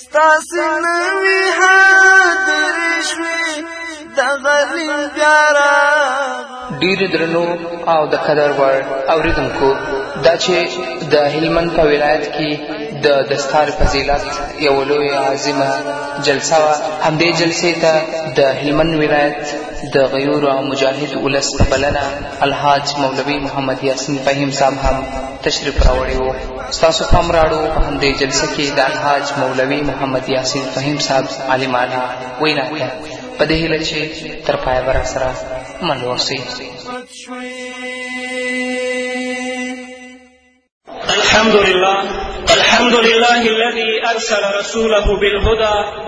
ستاسو نوی حاضر شوي د غلیم بیا ډیر درنو او د قدر وړ اوریدونکو دا چې د هلمند په ولایت کې د دستار فضیلت یو لوی عظیمه جلسه وه همدې جلسې ته د هلمند ولایت د غیور او مجاهد ولس په بلنه الحاج مولوي محمد یاسین فهیم صاحب هم تشریف راوړی و ستاسو پام راړو په همدې جلسه کې د الحاج مولوي محمد یاسین فهیم صاحب عالمانه وینا ته په دې هیله چې تر پایه به راسره مل اوسئ الحمد لله الحمد لله الذي أرسل رسوله بالهدى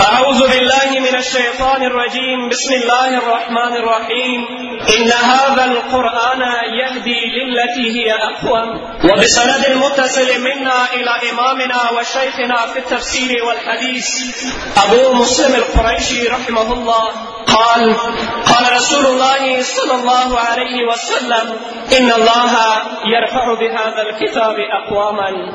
أعوذ بالله من الشيطان الرجيم بسم الله الرحمن الرحيم إن هذا القرآن يهدي للتي هي أقوم وبسند المتصل منا إلى إمامنا وشيخنا في التفسير والحديث أبو مسلم القريشي رحمه الله قال قال رسول الله صلى الله عليه وسلم إن الله يرفع بهذا الكتاب أقواما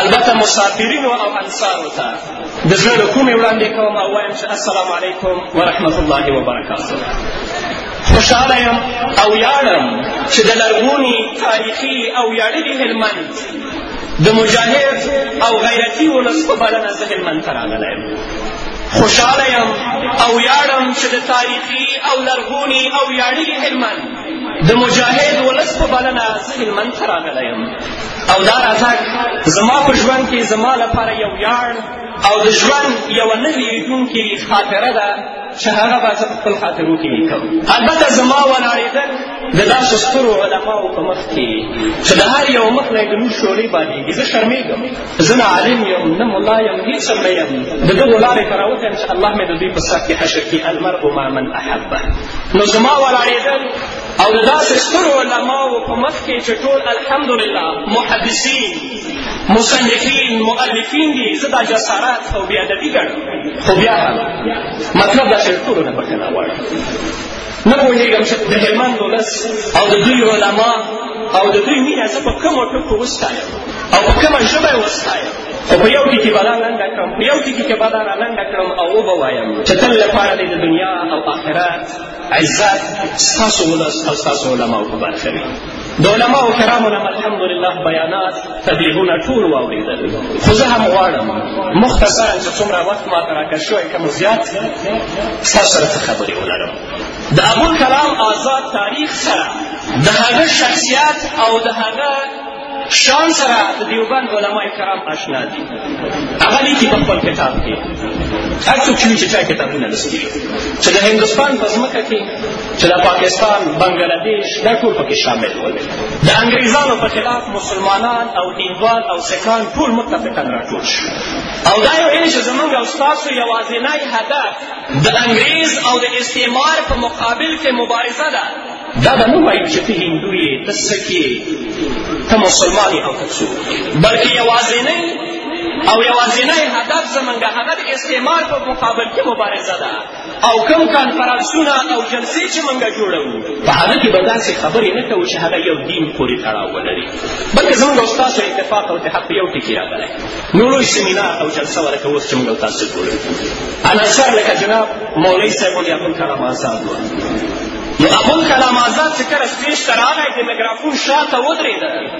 البته مسافرینو او انصارو ته د زړه له کومې وړاندې کوم او وایم چې السلام علیکم ورحمت الله وبرکاته خوشحاله یم او ویاړم چې د لرغوني تاریخي او ویاړلي هلمند د مجاهد او غیرتي ولس په بلنه زه هلمند ته راغلی یم خوشحاله یم او ویاړم چې د تاریخي او لرغوني او ویاړلي هلمند د مجاهد ولس په بلنه زه هلمند ته راغلی یم او دا راتګ زما په ژوند کې زما لپاره یو ویاړ او د ژوند یوه نه هېرېدونکې خاطره ده چې هغه به زه په خپل خاطرو کې لیکم البته زما ولاړېدل د داسې سترو علماو په مخ کې چې د هر یو مخ نه یې د نور شعلې بادېږي زه شرمېږم زه نه عالم یم نه ملا یم هېڅ هم نه یم د دغو لارې ته راوتم چې الله مې د دوی په صف کې حشر کړي المرء ما من احبه نو زما ولاړېدل او د داسې سترو علماو په مخ کې چې ټول الحمدلله محدثین مصنفین مؤلفین دي زه دا جسارت او بېادبي ګڼم خو بیا هم مطلب دا چې ټولو نه بښنه غواړم نه پوهېږم چې د هلمند ولس او د دوی علما او د دوی مینه زه په کومو ټکو وستایم او په کومه ژبه یې وستایم خو په یو ټکي به دا لنډه کړم په یو ټکي کې به دا رالنډه کړم او وبه وایم چې تل لپاره دې د دنیا او آخرت عزت ستاسو ولس او ستاسو علماو په برخه وي د علماو کرامو نه الحمدلله بیانات تبلیغونه ټول واورېدل خو زه هم غواړم مختصرا چې څومره وخت ماته راکړ شوی که مو زیات ستا سره څه خبرې ولرم د ابوالکلام آزاد تاریخ سره د هغه شخصیت او د هغه شان سره د دیوبند علما کرام آشنا دي هغه لیکي په خپل کتاب کې هر څوک چې چا کتابونه لوستي چې د هندوستان په ځمکه کې چې د پاکستان بنګله دیش دا ټول پکې شامل ول د انګریزانو په خلاف مسلمانان او دینوال او سکان ټول متفقا راټول شو او دا یو علم چې زمونږ او ستاسو یوازینی هدف د انګریز او د استعمار په مقابل کې مبارزه ده دا به نه وایو چې ته هندو یې ته سک یې ته مسلمان یې او ته څوک بلکې یوازینی او یوازینی هدف زمونږ هغه د استعمار په مقابل کې مبارزه ده او کوم کانفرنسونه او جلسې چې موږ جوړوو په هغه کې به داسې خبرې نه کوو چې هغه یو دین پورې تړاو ولري بلکې زموږ او ستاسو اتفاق او اتحاد په یو ټکي راغلی نو لوی سیمینار او جلسه ورکه اوس چې موږ او تاسو جوړوو انصار لکه جناب مولوي صاحب ولي ابوالکلام آزاد و نو ابوالکلام آزاد چې کله سټېج ته راغی د میکرافون شاته ودرېده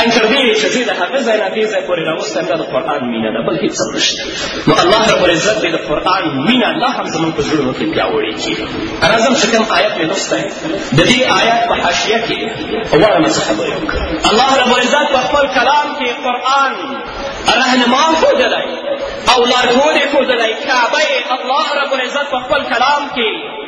ان تر دې چې زه د هغه ځای نه دې ځای پورې راوستم دا د قرآن مینه ده بل هېڅ نشته نو الله رب العزت دې د قرآن مینه لا هم زموږ په زړونو کې پیاوړې کړي راځم چې کوم آیت مې لوستی د دې آیت په حاشیه کې غواړم څه خبرې وکړم الله رب العزت په خپل کلام کې قرآن رهنما ښودلی او لارښود یې ښودلی کعبه یې الله رب العزت په خپل کلام کې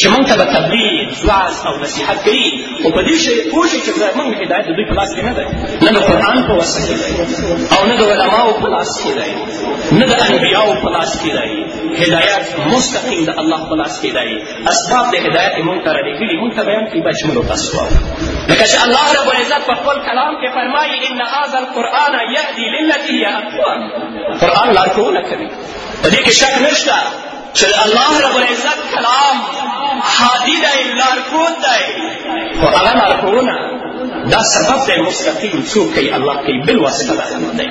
چې موږ ته به تبلیغ ځواز او نصیحت کوي خو په دې شی پوه شي چې موږ هدایت د دوی په لاس کې نه دی نه د قرآن په وسه کې دی او نه د علماو په لاس کې دی نه د انبیاو په لاس کې دی هدایت مستقیم د الله په لاس کې دی اسباب د هدایت موږ ته رالیږلي موږ ته بیان کړي باید چې موږ تاسو واورو لکه چې الله رب العزت په خپل کلام کې فرمایي ان هذا القرآن یهدي للتي هي اقوام قرآن لارښوونه کوي په دې کې شک نشته چې الله رب العزت کلام هادي دی لارښود دی خو هغه لارښوونه دا سبب دی مستقیم څوک کوي الله کوي بالواسطه دا سبب دی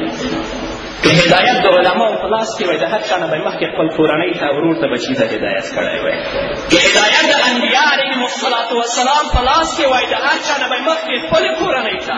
که هدایت د علماو په لاس کې وای د هر چا نه به مخکې خپل کورنۍ ته ورور ته بچي ته هدایت کړی وای که هدایت د انبیا علیهم الصلات وسلام په لاس کې وای د هر چا نه به مخکې خپلې کورنۍ ته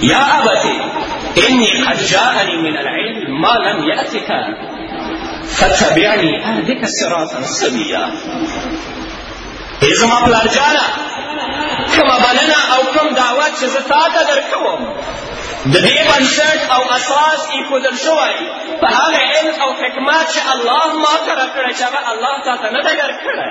یا ابتی انی قد جاءنی من العلم ما لم یأتک فتبعنی اهدک صراطا سویا ای زما پلار جانه کومه بلنه او کوم دعوت چې زه تا ته درکوم د دې بنسټ او اساس ایښودل شوی په هغه علم او حکمت چې الله ما ته راکړی چې هغه الله تا ته نه دی درکړی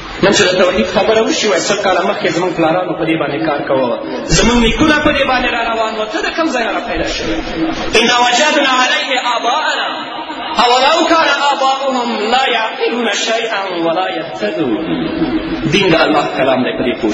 نن چې د توحید خبره وشي وایي سل کاله مخکې زموږ پلارانو په دې باندې کار کوه زموږ نیکونه په دې باندې را روان وه ته د کوم ځای را پیدا شوی انا وجدنا علیه آباءنا اولو کان آباؤهم لا یعقلون شیئا ولا یهتدون دین د الله کلام دی په دې پوه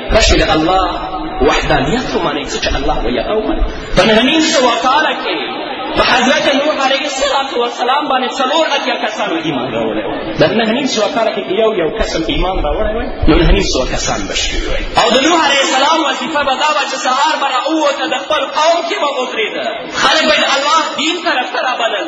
راشي د الله وحدانیت ومنئ څه چې الله ویل او منئ په نهه نیم سوه کاله کې په حضرت نوح علیه السلام وسلام باندې څلور اتیا کسانو ایمان راوړی و د نهه نیم سوه کاله کې یو یو کس هم ایمان راوړی وای نو نهه نیم سوه کسان به شوي وای او د نوح علیه السلام وظیفه به دا وه چې سهار به راووته د خپل قوم کې به ودرېده خلک به د الله دین طرف ته رابلل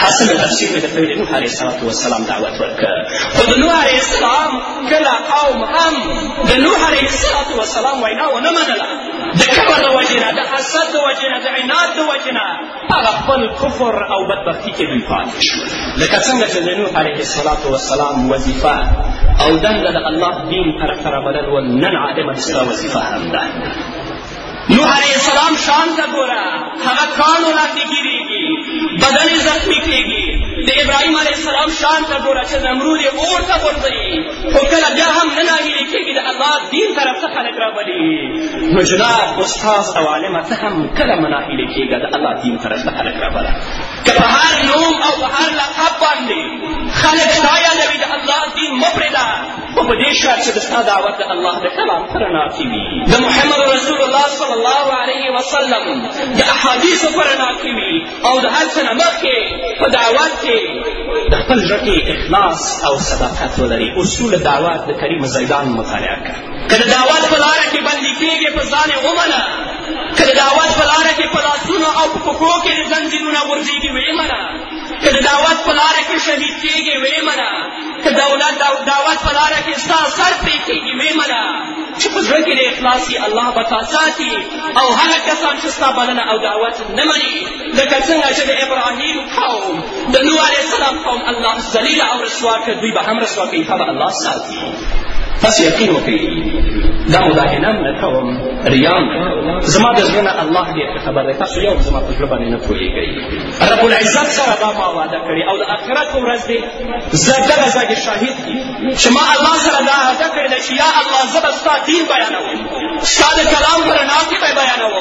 حاصل تفسیر مې د پیل نوح علیه السلام والسلام دعوت ورکړ خو د نوح علیه السلام کله قوم هم د نوح علیه السلام والسلام وینا ونه منله د کبر د وجې نه د حسد د وجې نه د عناد د وجې نه هغه خپل کفر او بدبختي کې دوی پاتې شو لکه څنګه چې د نوح علیه السلام والسلام وظیفه او دنده د الله دین پر خرابول ول نن عالمه سره وظیفه هم ده نوح علیه السلام شان ته ګوره هغه کانو لاندې ګیریږي بدن یې زخمي کېږي د ابراهیم علیه السلام شان ته ګوره چې نمرود یې اور ته غورځوي خو کله بیا هم نه ناهیلې کېږي د الله دین طرف ته خلک رابلي نو جناب استاذ او عالمه ته هم کله مه ناهیلې کېږه د الله دین طرف ته خلک رابله که په هر نوم او په هر لقب باندې خلک ستا یادوي د الله دین مه پرېږده خو په دې شرط چې د ستا دعوت د الله د کلام په رڼا کې وي د محمد رسول الله صلی الله علیه وسلم د احادیثو په رڼا کې وي او د هر څه نه مخکې په دعوت کې د خپل زړه کې اخلاص او صداقت ولري اصول دعوت د کریم زیدان مطالعه کړه که د دعوت په لاره کې بندي کېږې په ځان یې ومنه که د دعوت په لاره کې په لاسونو او په پښو کې د زنځیرونه غورځېږي ویې منه که د دعوت په لاره کې شهید کېږې ویې منه که دولت او دعوت په لاره کې ستا سر پرې کېږي ویې منه چې په زړه کې د اخلاص یې الله به تا ساتي او هغه کسان چې ستا بلنه او دعوت نه مني لکه څنګه چې د ابراهیم قوم د نوح علیه السلام قوم الله ذلیل او رسوا کړ دوی به هم رسوا کوي هغه الله ساتي تاسو یقین وکړئ دا مداهنه هم نه کوم ریا هم نه کوم زما د زړه نه الله ډېر ښه خبر دی تاسو یو زما په زړه باندې نه پوهېږئ رب العزت سره دا ما وعده کړې او د آخرت په ورځ دې زه دغه ځای کې شاهد یم چې ما الله سره دا عهده کړې ده چې یا الله زه به ستا دین بیانوم ستا د کلام په رڼا کې به بیانوم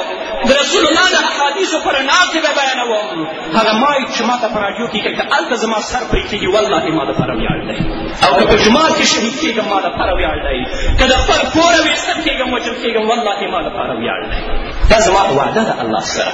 د رسول الله د احادیثو په رڼا کې به بیانوم هغه مایک چې ما ته په راډیو کې کېږي هلته زما سر پرې کېږي والله ما دپاره ویاړ دی او که په جومات کې شهید کېږم ما دپاره ویاړ دی که د خپل کوره ویستل کېږم وژل کېږم والله ما دپاره ویاړ دی دا زما وعده ده الله سره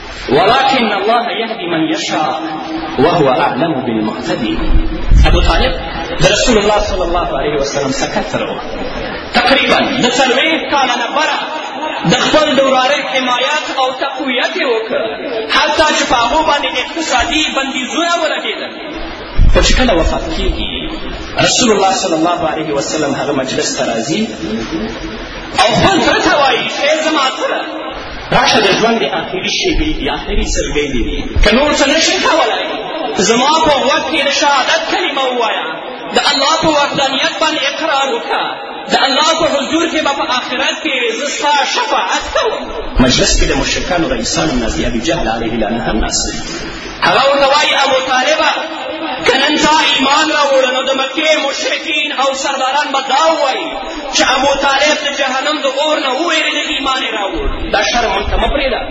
ولكن الله يهدي من يشاء وهو اعلم بالمهتدي ابو طالب د رسول الله صلی الله علیه وسلم سکتر و تقریبا د څلوېښت کاله نه بره د خپل د وراره حمایت او تقویت یې وکړ حتی چې په هغو باندې اقتصادي بندیزونه ولګېدل خو چې کله وفات کېږي رسول الله صلی الله علیه وسلم هغه مجلس ته راځي او خپل تره ته وایي ای زما تره راشه د ژوند د آخري شېبې دي آخري سلګۍ دي دي که نور څه نه شي کولی زما په غوږ کې د شهادت کلمه ووایه د الله په وحدانیت باندې اقرار وکړه د الله په حضور کې به په آخرت کې زه ستا شفاعت کوم مجلس کې د مشرکانو رئیسانو نازي ابي جهل علیه لعنه هم ناست هغه ورته وایي ابو طالبه که نن تا ایمان راوړ نو د مکې مشرکین او سرداران به دا ووایي چې ابو طالب د جهنم د اور نه ووېرېدل ایمان یې راوړ دا شرم موږ ته مه پرېږده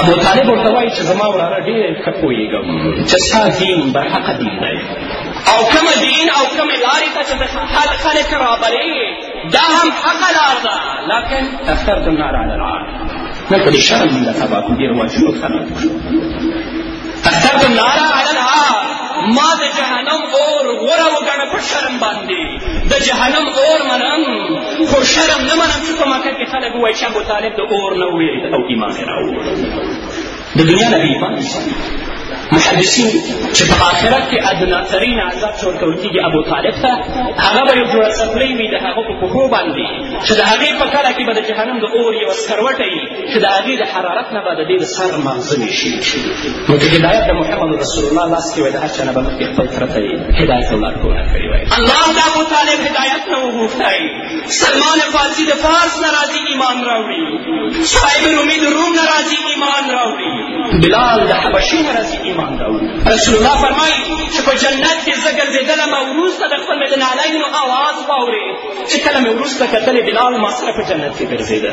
ابو طالب ورته وایي چې زما وراره ډېر ښه پوهېږم چې ستا دین برحقه دین دی او کوم دین او کوم لارې ته چې د خلک رابلې دا هم حق لار ده لكن اخترت النار على العار نقل الشرم من لقبا كل دير واجهو خلق اخترت النار على العار ما د جهنم اور غوره وګڼه په شرم باندې د جهنم اور منم خو شرم نه منم چې په مکه کې خلک ووایي چې ابو طالب د اور نه وویل او ایمان یې راووړ د دنیا نه بېل پاتې شي محدثین چې په آخرت کې ادنا ترین عذاب چې ورکول کېږي ابو طالب ته هغه به یو جوړه څپلۍ وي د هغه په پښو باندې چې د هغې په کله کې به د جهنم د اور یوه سکروټه وي چې د هغې د حرارت نه به د دې د سر مانځنې شي نو که هدایت د محمد رسول الله لاس کې وای د هر چا نه به مخکې خپل تره ته یې هدایت او لارښوونه کړې وای الله د ابو طالب هدایت نه وغوښتی سلمان فارسی د فارس نه راځي ایمان راوړي صاحب رومي د روم نه راځي ایمان راوړي بلال د حبشي نه راځي ایمان راوړي رسول الله فرمایي چې په جنت کې زه ګرځېدلم او وروسته د خپل د نعلینو اواز واورې چې کله مې وروسته کتلې بلال ما سره په جنت کې ګرځېده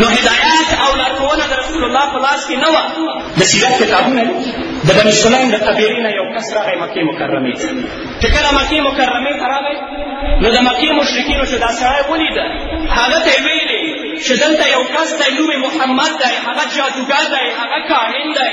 نو هدایت او لارښوونه د رسول الله په لاس کې نه وه د سیرت کتابونه د بني سلیم د قبیلې نه یو کس راغی مکې مکرمې ته چې کله مکې مکرمې ته راغی نو د مکې مشرکینو چې دا سړی ولیده هغه ته یې ویلې چې دلته یو کس دی نوم محمد دی هغه جادوګر دی هغه کاهن دی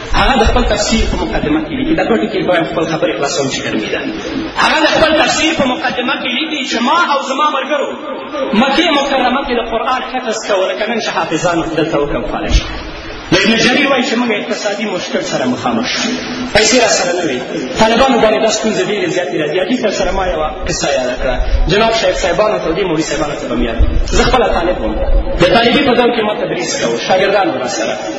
هغه د خپل تفسیر په مقدمه کې لیکي دا دوه ټکي باید خپل خبرې خلاصوم چې ګرمېده هغه د خپل تفسیر په مقدمه کې لیکي چې ما او زما ملګرو مکې مکرمه کې د قرآن حفظ کوه لکه نن چې حافظانو دلته وکړه فعاله شي د ابن جریر وایي چې موږ اقتصادي مشکل سره مخامخ شو پیسې را سره نه وې طالبانو باندې دا ستونزې ډېرې زیاتې راځي عجیب تر سره ما یوه قصه یاده کړه جناب شیخ صاحبانو ته دې مولي صاحبانو ته به مې یاد زه خپله طالب وم د طالبي په دور کې ما تدریس کوو شاګردان ورسره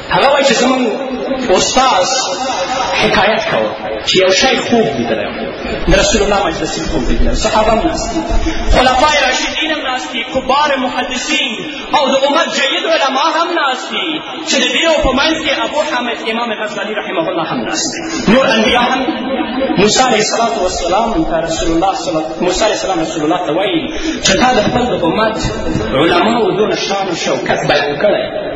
هغه وایي چې زمونږ استاذ حکایت کاوه چې یو شی خوب لیدلی د رسول الله مجلس کې خوب لیدلی صحابه هم ناست دي خلفای راشدین هم ناست دي کبار محدثین او د امت جید علما هم ناست دي چې د دې په منځ کې ابو حامد امام غزالی رحمه الله هم ناست دی نور انبیا هم موسی علیه السلام والسلام ته رسول الله موسی علیه السلام رسول الله ته وایي چې تا د خپل د امت علماو دونه شان و شوکت بیان کړی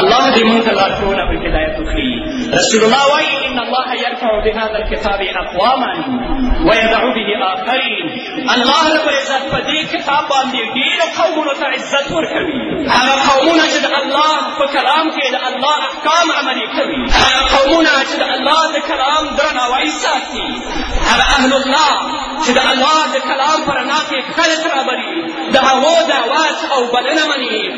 الله دې مونږ ته لارښوونه او هدایت وکړي رسول الله وایي ان الله یرفع بهذا الكتاب اقواما ویدع به آخرین الله رب العزت په دې کتاب باندې ډېرو قومونو ته عزت ورکوي هغه قومونه چې د الله په کلام کې د الله احکام عملي کوي هغه قومونه چې د الله د کلام درناوی ساتي هغه اهل الله چې د الله د کلام په رڼا کې خلک رابري د هغو دعوت او بلنه مني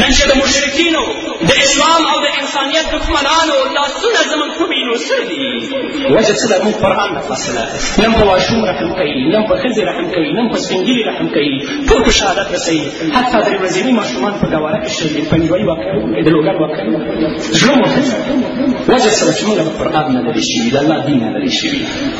نن چې د مشرکینو د اسلام او د انسانیت دښمنانو لاسونه زموږ په وینو سره دي وجه څه ده موږ قرآن نه فاصله نن په ماشوم رحم کوي نن په ښځې رحم کوي نن په سپینګیري رحم کوي ټول ته شهادت رسوي حتی درې ورځني ماشومان په ګواره کې شوي دي پنجوایي واقع د لوګر واقع زړه مو وجه څه ده چې موږ له قرآن نه لرې شوي د الله دین نه لرې شوي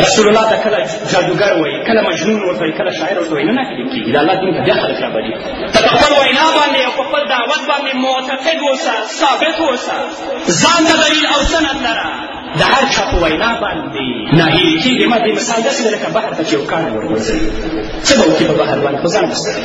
رسول الله ته کله جادوګر وایي کله مجنون ورته وایي کله شاعر ورته وایي نه ناهیلې کېږي د الله دین ته بیا خلک رابلي ته په خپل وینا باندې او په خپل دعوت باندې معتقد اوسه ثابت اوسه ځان ته دلیل او سند لره د هر چا په وینا باندې ناهیلې کېږي ما دې مثال داسې دی لکه بحر ته چې یو کاڼی ورغورځوي څه به وکړي په بحر باندې خو ځان بستوي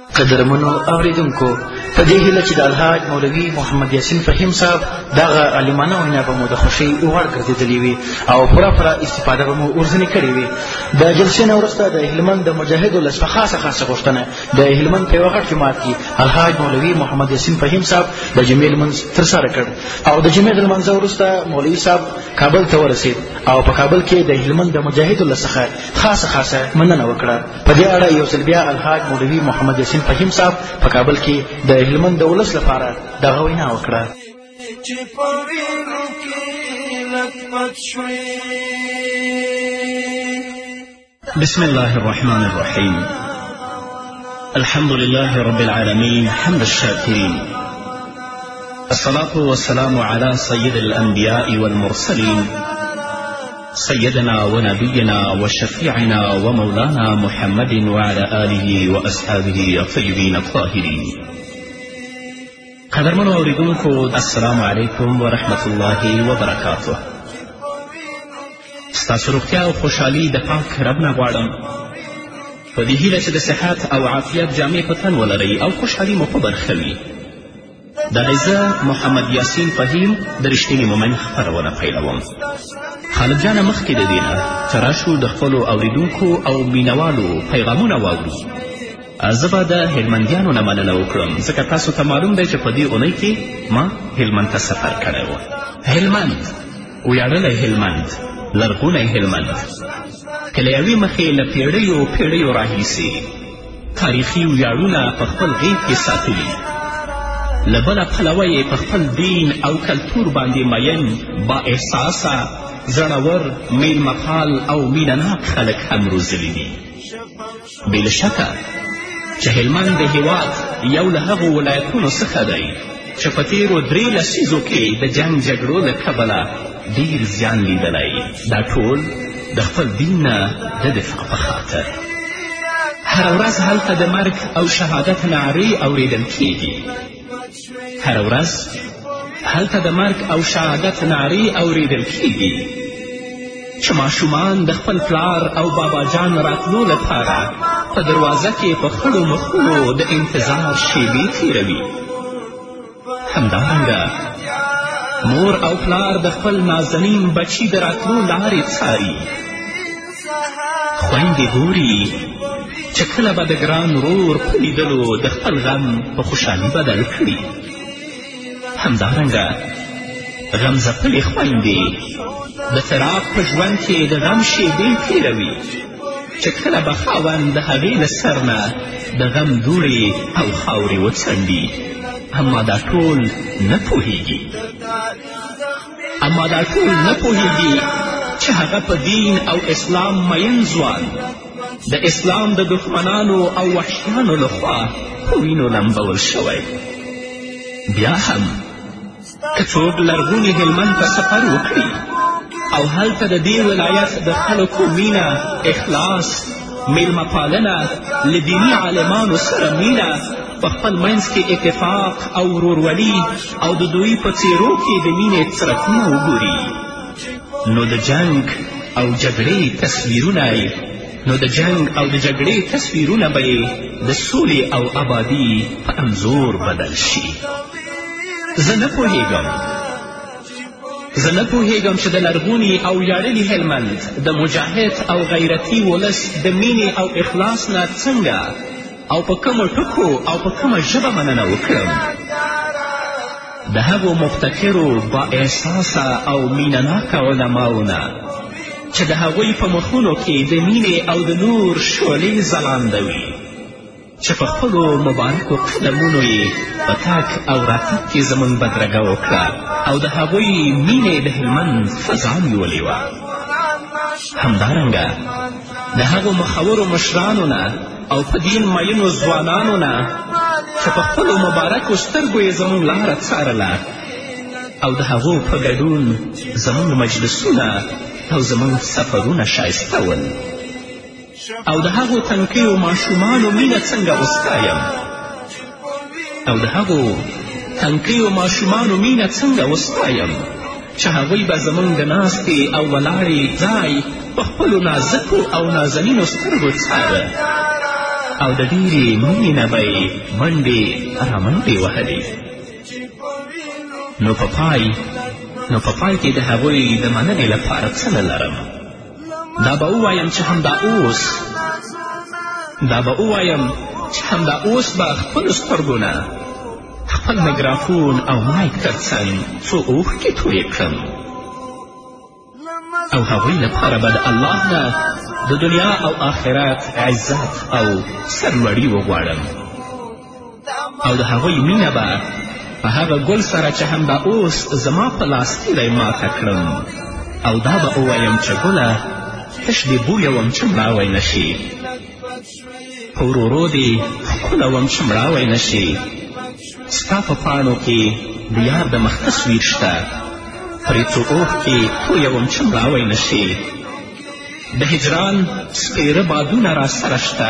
قدرمنو اوریدونکو په دې هیله چې د الحاج مولوي محمد یاسین فهیم صاحب دغه عالمانه وینا به مو د خوښۍ وړ ګرځېدلې وي او پوره پوره استفاده به مو ورځنې کړې وي د جلسې نه وروسته د هلمند د مجاهدو له څخه خاصه خاصه غوښتنه د هلمند په یوه غټ جومات کې الحاج مولوي محمد یاسین فهیم صاحب د جمعې لمونځ ترسره کړ او د جمعې د لمانځه وروسته مولوي صاحب کابل ته ورسېد او په کابل کې د هلمند د مجاهدو له څخه خاصه خاصه مننه وکړه په دې اړه یو ځل بیا الحاج مولوي محمد یاسین فهیم صاحب په کابل کې د هلمند د ولس لپاره دغه وینا وکړه چې په وینو کې لکپت شوې بسم الله الرحمن الرحيم الحمد لله رب العالمين حمد الشاكرين الصلاة والسلام على سيد الأنبياء والمرسلين سيدنا ونبينا وشفيعنا ومولانا محمد وعلى آله وأصحابه الطيبين الطاهرين قدرمنو اوریدونکو السلام علیکم ورحمت الله وبرکاته ستاسو روغتیا او خوشحالي د پاک رب نه غواړم په دې هیله چې د صحت او عافیت جامې په تن ولرئ او خوشحالي مو په برخه وي د عزه محمد یاسین فهیم د رښتیني مومن خپرونه پیلوم خالد جانه مخکې د دې نه چې راشو د خپلو اوریدونکو او مینوالو پیغامونه واورو زه به د هلمندیانو نه مننه وکړم ځکه تاسو ته معلوم دی چې په دې اونۍ کې ما هلمند ته سفر کړی و هلمند ویاړلی هلمند لرغونی هلمند که له یوې مخې له پېړیو پېړیو راهیسې تاریخي ویاړونه په خپل غیږ کې ساتلي له بله پلوه یې په خپل دین او کلتور باندې مین با احساسه زړور میلمهپال او مینهناک خلک هم روزلي دي بې له شکه چې هلمند د هیواد یو له هغو ولایتونو څخه دی چې په تېرو درې لسیزو کې د جنګ جګړو له کبله ډیر زیان لیدلی دا ټول د خپل دین نه د دفاع په خاطر هره ورځ هلته د مرګ او شهادت نعرې اوریدل کیږي هره ورځ هلته د مرګ او شهادت نعرې اوریدل کیږي چې ماشومان د خپل پلار او بابا جان راتلو لپاره په دروازه کې په خړو مخونو د انتظار شیبې تیروي همدارنګه مور او پلار د خپل نازنین بچی د راتلو لارې څاري خویندې ګوري چې کله به د ګران ورور په لیدلو د خپل غم په خوشحالي بدل کړي همدارنګه غم ځپلې خویندې د فراق په ژوند کې د غم شیبې تېروي چې کله به خاوند د هغې له سر نه د غم دوړې او خاورې وڅنډي اما دا ټول نه پوهیږي اما دا ټول نه پوهیږي چې هغه په دین او اسلام مین ځوان د اسلام د دښمنانو او وحشیانو لخوا په وینو لمبول شوی بیا هم که څوک لرغوني هلمند ته سفر وکړي او هلته د دې ولایت د خلکو مینه اخلاص میلمه پالنه له دیني عالمانو سره مینه په خپل منځ کې اتفاق او ورورولي او د دوی په څیرو کې د مینې څرکونه وګوري نو د جنګ او جګړې تصویرونه یې نو د جنګ او د جګړې تصویرونه به یې د سولې او آبادي په انځور بدل شي زه نه پوهېږم زه نه پوهېږم چې د لرغوني او ویاړلي هلمند د مجاهد او غیرتي ولس د مینې او اخلاص نه څنګه او په کومو ټکو او په کومه ژبه مننه وکړم د هغو مفتکرو با احساسه او مینهناکه علماو نه چې د هغوی په مخونو کې د مینې او د نور شعلې ځلانده وي چې په خپلو مبارکو قدمونو یې په تک او راتګ کې زموږ بدرګه وکړه او د هغوی مینې د هلمند فضا نیولې وه همدارنګه د هغو مخورو مشرانو نه او په دین مینو ځوانانو نه چې په خپلو مبارکو سترګو یې زموږ لاره څارله او د هغو په ګډون زموږ مجلسونه او زموږ سفرونه ښایسته ول او د هغو تنکیو ماشومانو مینه څنګه وستایم او د هغو تنکیو ماشومانو مینه څنګه وستایم چې هغوی به زموږ د ناستې او ولاړې ځای په خپلو نازکو او نازنینو سترګو څاره او د ډېرې مینې نه به یې منډې رامنډې وهلې نو په پای نو په پای کې د هغوی د مننې لپاره څه نه لرم دا به ووایم چې همدا اوس دا به ووایم چې همدا اوس به خپلو سترګو نه خپل میګرافون او مایک تر څنګ څو اوښکې تویې کړم او هغوی لپاره به د الله نه د دنیا او آخرت عزت او سرلوړي وغواړم او د هغوی مینه به په هغه ګل سره چې همدا اوس زما په لاس کې دی ماته کړم او دا به ووایم چې ګله تش دې بویه وم چې مړاوی نه شي په ورورو دې ښکله وم چې مړاوی نه شي ستا په پاڼو کې د یار د مخ تصویر شته پرې څو اوښکې تویه وم چې مړاوی نه شي د هجران سپېره بادونه را سره شته